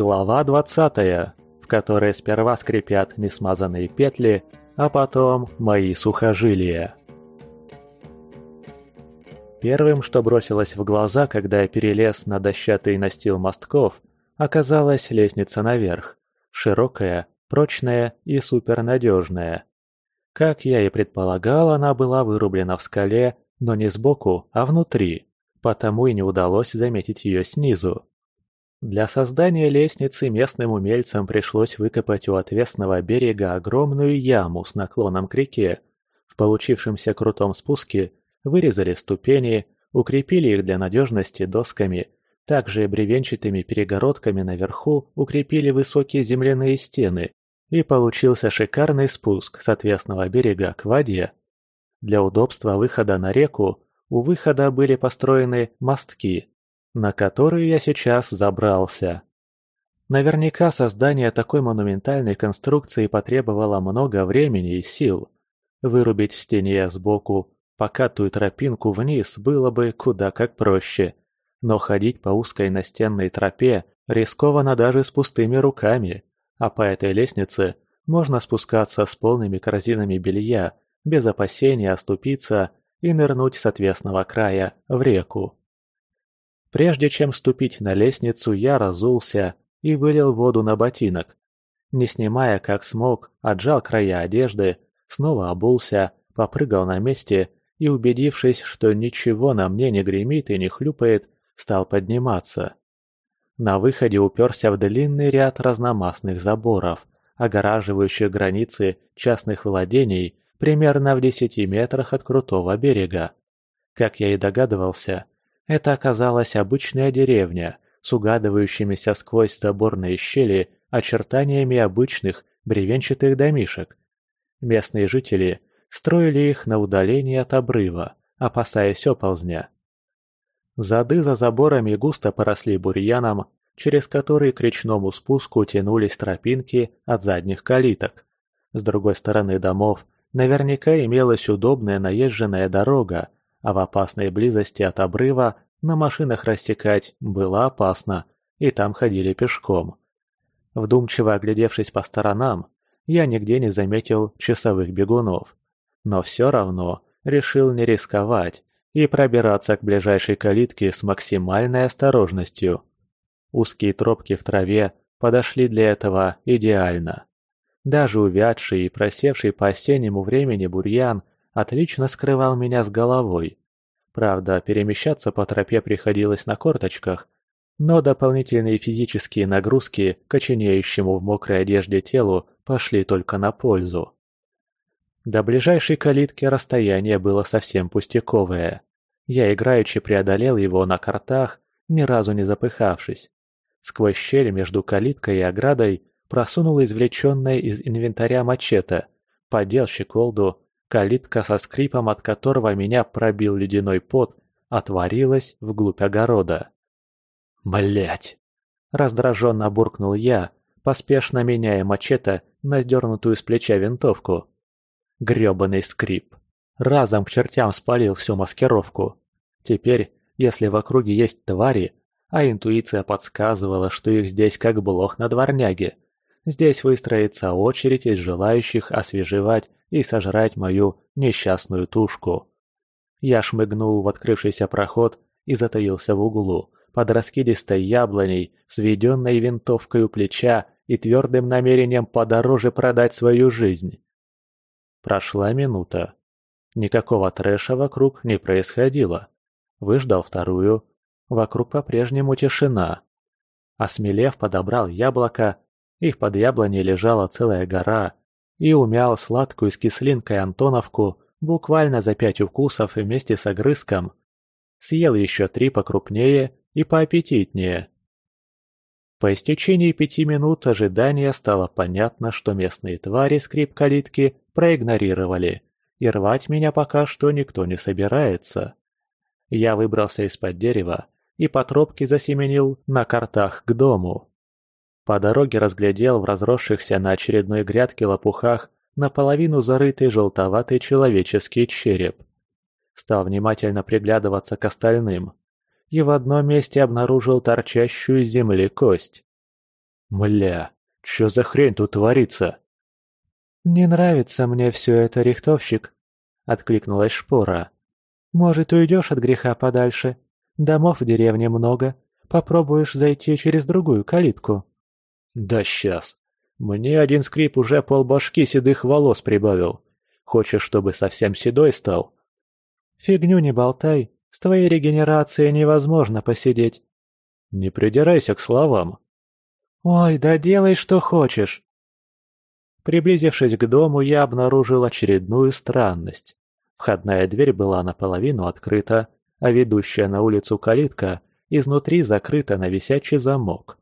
Глава 20, в которой сперва скрипят несмазанные петли, а потом мои сухожилия. Первым, что бросилось в глаза, когда я перелез на дощатый настил мостков, оказалась лестница наверх. Широкая, прочная и супернадежная. Как я и предполагал, она была вырублена в скале, но не сбоку, а внутри, потому и не удалось заметить ее снизу. Для создания лестницы местным умельцам пришлось выкопать у отвесного берега огромную яму с наклоном к реке. В получившемся крутом спуске вырезали ступени, укрепили их для надежности досками, также бревенчатыми перегородками наверху укрепили высокие земляные стены, и получился шикарный спуск с отвесного берега к воде. Для удобства выхода на реку у выхода были построены мостки, на которые я сейчас забрался. Наверняка создание такой монументальной конструкции потребовало много времени и сил. Вырубить в стене сбоку покатую тропинку вниз было бы куда как проще, но ходить по узкой настенной тропе рискованно даже с пустыми руками, а по этой лестнице можно спускаться с полными корзинами белья, без опасения оступиться и нырнуть с отвесного края в реку. Прежде чем ступить на лестницу, я разулся и вылил воду на ботинок. Не снимая как смог, отжал края одежды, снова обулся, попрыгал на месте и, убедившись, что ничего на мне не гремит и не хлюпает, стал подниматься. На выходе уперся в длинный ряд разномастных заборов, огораживающих границы частных владений примерно в десяти метрах от крутого берега. Как я и догадывался, это оказалась обычная деревня с угадывающимися сквозь заборные щели очертаниями обычных бревенчатых домишек. Местные жители строили их на удалении от обрыва, опасаясь оползня. Зады за заборами густо поросли бурьяном, через который к речному спуску тянулись тропинки от задних калиток. С другой стороны домов наверняка имелась удобная наезженная дорога, а в опасной близости от обрыва на машинах рассекать было опасно, и там ходили пешком. Вдумчиво оглядевшись по сторонам, я нигде не заметил часовых бегунов. Но все равно решил не рисковать и пробираться к ближайшей калитке с максимальной осторожностью. Узкие тропки в траве подошли для этого идеально. Даже увядший и просевший по осеннему времени бурьян отлично скрывал меня с головой. Правда, перемещаться по тропе приходилось на корточках, но дополнительные физические нагрузки коченеющему в мокрой одежде телу пошли только на пользу. До ближайшей калитки расстояние было совсем пустяковое. Я играючи преодолел его на картах, ни разу не запыхавшись. Сквозь щель между калиткой и оградой просунул извлеченное из инвентаря мачете, подел щеколду Калитка со скрипом, от которого меня пробил ледяной пот, отворилась вглубь огорода. Блять! Раздраженно буркнул я, поспешно меняя мачете на сдернутую с плеча винтовку. Грёбаный скрип. Разом к чертям спалил всю маскировку. Теперь, если в округе есть твари, а интуиция подсказывала, что их здесь как блох на дворняге, Здесь выстроится очередь из желающих освежевать и сожрать мою несчастную тушку. Я шмыгнул в открывшийся проход и затаился в углу, под раскидистой яблоней, сведенной винтовкой у плеча и твердым намерением подороже продать свою жизнь. Прошла минута. Никакого трэша вокруг не происходило. Выждал вторую. Вокруг по-прежнему тишина. Осмелев, подобрал яблоко их под яблоней лежала целая гора, и умял сладкую с кислинкой Антоновку буквально за пять укусов вместе с огрызком. Съел еще три покрупнее и поаппетитнее. По истечении пяти минут ожидания стало понятно, что местные твари скрип калитки проигнорировали, и рвать меня пока что никто не собирается. Я выбрался из-под дерева и по тропке засеменил на картах к дому. По дороге разглядел в разросшихся на очередной грядке лопухах наполовину зарытый желтоватый человеческий череп. Стал внимательно приглядываться к остальным. И в одном месте обнаружил торчащую из земли кость. Мля, чё за хрень тут творится? «Не нравится мне все это, рихтовщик», — откликнулась Шпора. «Может, уйдешь от греха подальше? Домов в деревне много. Попробуешь зайти через другую калитку». «Да сейчас. Мне один скрип уже полбашки седых волос прибавил. Хочешь, чтобы совсем седой стал?» «Фигню не болтай. С твоей регенерацией невозможно посидеть». «Не придирайся к словам». «Ой, да делай, что хочешь». Приблизившись к дому, я обнаружил очередную странность. Входная дверь была наполовину открыта, а ведущая на улицу калитка изнутри закрыта на висячий замок.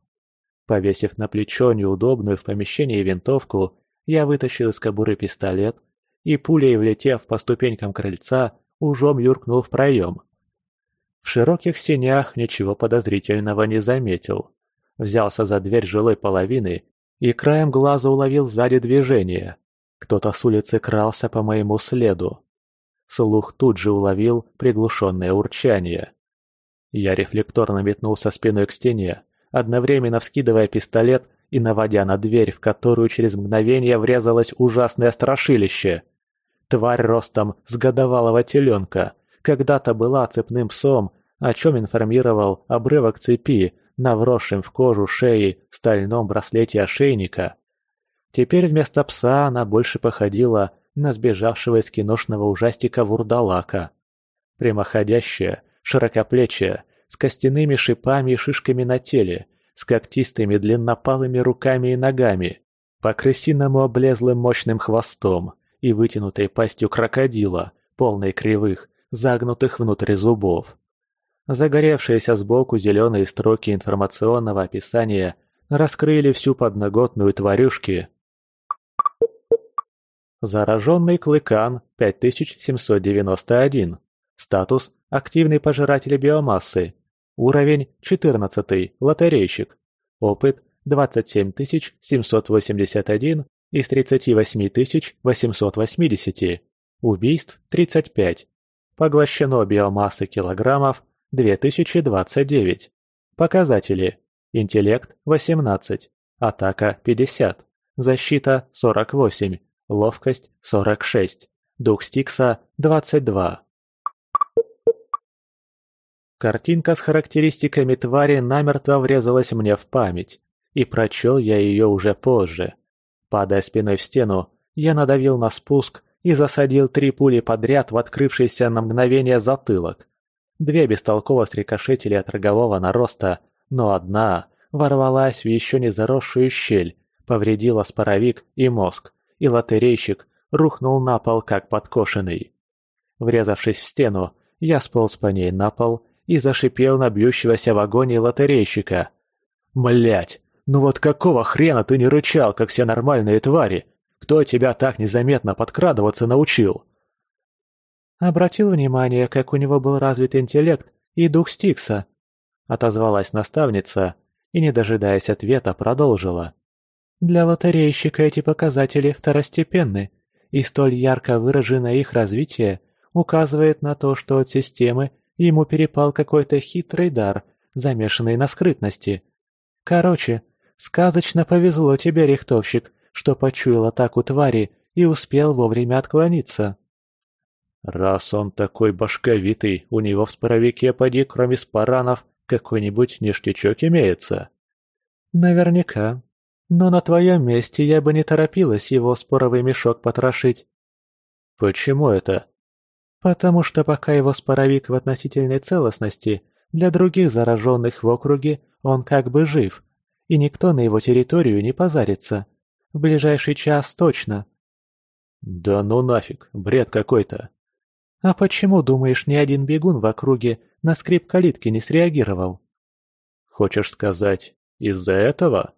Повесив на плечо неудобную в помещении винтовку, я вытащил из кобуры пистолет и, пулей влетев по ступенькам крыльца, ужом юркнул в проем. В широких сенях ничего подозрительного не заметил. Взялся за дверь жилой половины и краем глаза уловил сзади движение. Кто-то с улицы крался по моему следу. Слух тут же уловил приглушенное урчание. Я рефлекторно метнулся спиной к стене, одновременно вскидывая пистолет и наводя на дверь, в которую через мгновение врезалось ужасное страшилище. Тварь ростом с годовалого теленка когда-то была цепным псом, о чем информировал обрывок цепи на вросшем в кожу шеи стальном браслете ошейника. Теперь вместо пса она больше походила на сбежавшего из киношного ужастика вурдалака. Прямоходящая, широкоплечая, с костяными шипами и шишками на теле, с когтистыми длиннопалыми руками и ногами, по крысиному облезлым мощным хвостом и вытянутой пастью крокодила, полной кривых, загнутых внутрь зубов. Загоревшиеся сбоку зеленые строки информационного описания раскрыли всю подноготную тварюшки. Зараженный клыкан 5791. Статус – активный пожиратель биомассы. Уровень 14, лотерейщик. Опыт 27781 из 38880. Убийств 35. Поглощено биомассы килограммов 2029. Показатели. Интеллект 18. Атака 50. Защита 48. Ловкость 46. Дух Стикса 22. Картинка с характеристиками твари намертво врезалась мне в память, и прочел я ее уже позже. Падая спиной в стену, я надавил на спуск и засадил три пули подряд в открывшийся на мгновение затылок. Две бестолково срикошетили от рогового нароста, но одна ворвалась в еще не заросшую щель, повредила споровик и мозг, и лотерейщик рухнул на пол как подкошенный. Врезавшись в стену, я сполз по ней на пол и зашипел на бьющегося в агонии лотерейщика. «Млять! Ну вот какого хрена ты не рычал, как все нормальные твари? Кто тебя так незаметно подкрадываться научил?» «Обратил внимание, как у него был развит интеллект и дух Стикса», — отозвалась наставница и, не дожидаясь ответа, продолжила. «Для лотерейщика эти показатели второстепенны, и столь ярко выраженное их развитие указывает на то, что от системы Ему перепал какой-то хитрый дар, замешанный на скрытности. Короче, сказочно повезло тебе, рихтовщик, что почуял атаку твари и успел вовремя отклониться. Раз он такой башковитый, у него в споровике, поди, кроме спаранов, какой-нибудь ништячок имеется. Наверняка. Но на твоем месте я бы не торопилась его споровый мешок потрошить. Почему это? Потому что пока его споровик в относительной целостности, для других зараженных в округе он как бы жив, и никто на его территорию не позарится. В ближайший час точно. Да ну нафиг, бред какой-то. А почему, думаешь, ни один бегун в округе на скрип калитки не среагировал? Хочешь сказать, из-за этого?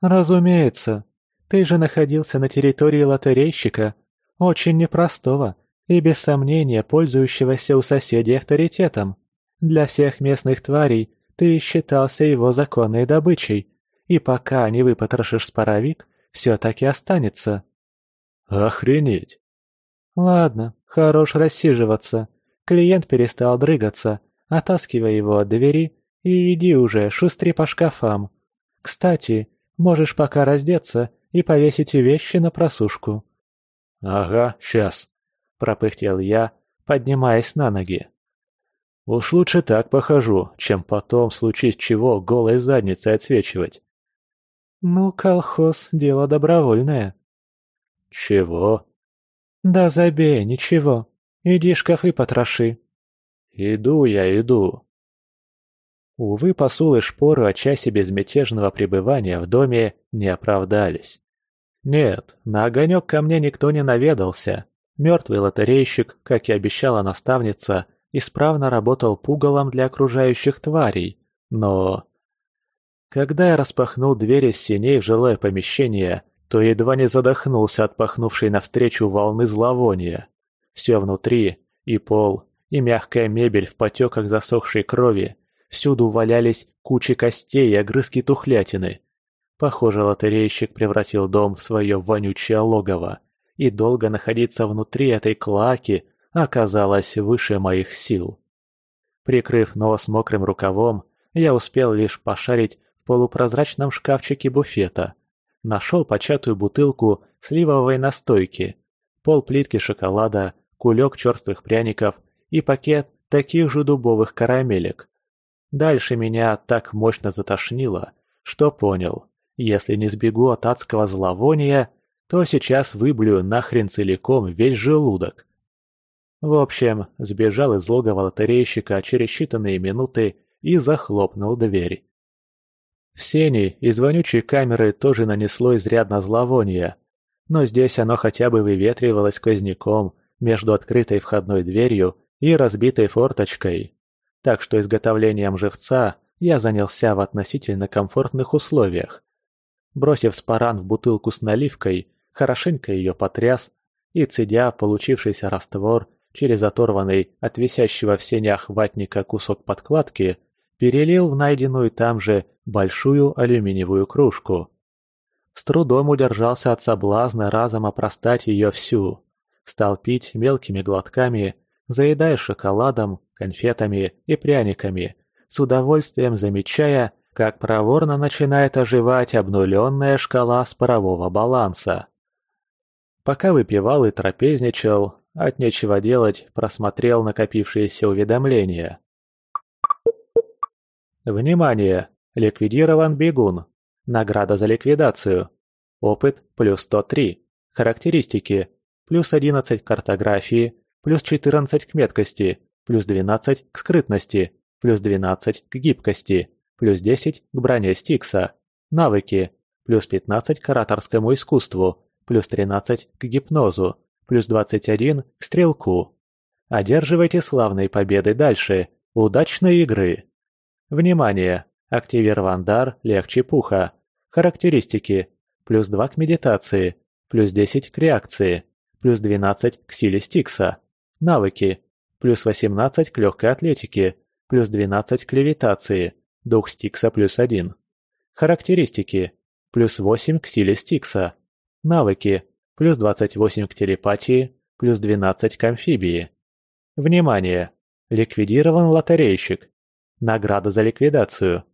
Разумеется. Ты же находился на территории лотерейщика, очень непростого, и без сомнения пользующегося у соседей авторитетом. Для всех местных тварей ты считался его законной добычей, и пока не выпотрошишь споровик, все таки останется. Охренеть! Ладно, хорош рассиживаться. Клиент перестал дрыгаться, оттаскивай его от двери и иди уже, шустри по шкафам. Кстати, Можешь пока раздеться и повесить вещи на просушку». «Ага, сейчас», — пропыхтел я, поднимаясь на ноги. «Уж лучше так похожу, чем потом, случае чего, голой задницей отсвечивать». «Ну, колхоз — дело добровольное». «Чего?» «Да забей, ничего. Иди шкафы потроши». «Иду я, иду». Увы, посулы шпоры о часе безмятежного пребывания в доме не оправдались. Нет, на огонек ко мне никто не наведался. Мертвый лотерейщик, как и обещала наставница, исправно работал пугалом для окружающих тварей. Но... Когда я распахнул двери с синей в жилое помещение, то едва не задохнулся от пахнувшей навстречу волны зловония. Все внутри, и пол, и мягкая мебель в потеках засохшей крови, всюду валялись кучи костей и огрызки тухлятины. Похоже, лотерейщик превратил дом в свое вонючее логово, и долго находиться внутри этой клаки оказалось выше моих сил. Прикрыв нос мокрым рукавом, я успел лишь пошарить в полупрозрачном шкафчике буфета. Нашел початую бутылку сливовой настойки, пол плитки шоколада, кулек черствых пряников и пакет таких же дубовых карамелек. Дальше меня так мощно затошнило, что понял, если не сбегу от адского зловония, то сейчас выблю нахрен целиком весь желудок. В общем, сбежал из логова лотерейщика через считанные минуты и захлопнул дверь. В сене из вонючей камеры тоже нанесло изрядно зловоние, но здесь оно хотя бы выветривалось сквозняком между открытой входной дверью и разбитой форточкой. Так что изготовлением живца я занялся в относительно комфортных условиях. Бросив спаран в бутылку с наливкой, хорошенько ее потряс и, цедя получившийся раствор, через оторванный от висящего в сенях ватника кусок подкладки, перелил в найденную там же большую алюминиевую кружку. С трудом удержался от соблазна разом опростать ее всю. Стал пить мелкими глотками, заедая шоколадом, конфетами и пряниками, с удовольствием замечая, как проворно начинает оживать обнуленная шкала спорового баланса. Пока выпивал и трапезничал, от нечего делать, просмотрел накопившиеся уведомления. Внимание! Ликвидирован бегун. Награда за ликвидацию. Опыт плюс 103. Характеристики. Плюс 11 к картографии, плюс 14 к меткости, плюс 12 к скрытности, плюс 12 к гибкости, плюс 10 к броне Стикса. Навыки. Плюс 15 к ораторскому искусству, плюс 13 к гипнозу, плюс 21 к стрелку. Одерживайте славные победы дальше. Удачной игры! Внимание! Активирован дар легче пуха. Характеристики. Плюс 2 к медитации, плюс 10 к реакции, плюс 12 к силе Стикса. Навыки. Плюс 18 к легкой атлетике, плюс 12 к левитации, дух Стикса плюс 1. Характеристики. Плюс 8 к силе Стикса. Навыки плюс 28 к телепатии, плюс 12 к амфибии. Внимание! Ликвидирован лотерейщик. Награда за ликвидацию.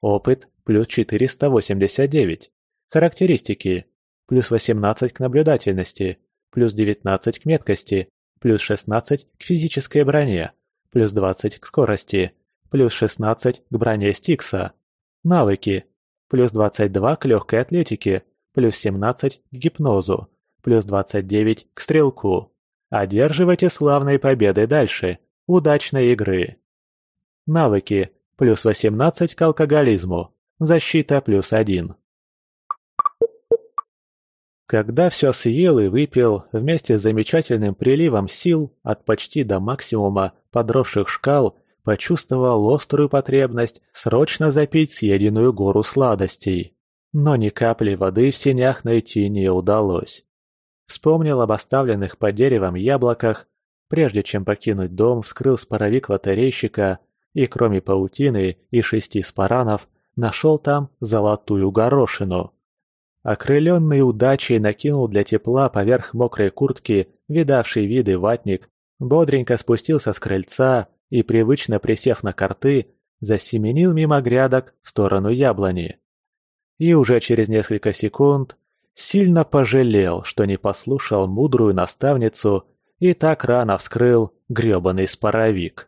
Опыт плюс 489. Характеристики. Плюс 18 к наблюдательности, плюс 19 к меткости, плюс 16 к физической броне, плюс 20 к скорости, плюс 16 к броне Стикса. Навыки. Плюс 22 к легкой атлетике, плюс 17 к гипнозу, плюс 29 к стрелку. Одерживайте славные победы дальше. Удачной игры. Навыки. Плюс 18 к алкоголизму. Защита плюс 1. Когда все съел и выпил, вместе с замечательным приливом сил от почти до максимума подросших шкал, почувствовал острую потребность срочно запить съеденную гору сладостей. Но ни капли воды в сенях найти не удалось. Вспомнил об оставленных под деревом яблоках, прежде чем покинуть дом, вскрыл споровик лотерейщика и, кроме паутины и шести спаранов, нашел там золотую горошину. Окрыленный удачей накинул для тепла поверх мокрой куртки видавший виды ватник, бодренько спустился с крыльца и, привычно присев на корты, засеменил мимо грядок в сторону яблони. И уже через несколько секунд сильно пожалел, что не послушал мудрую наставницу и так рано вскрыл грёбаный споровик.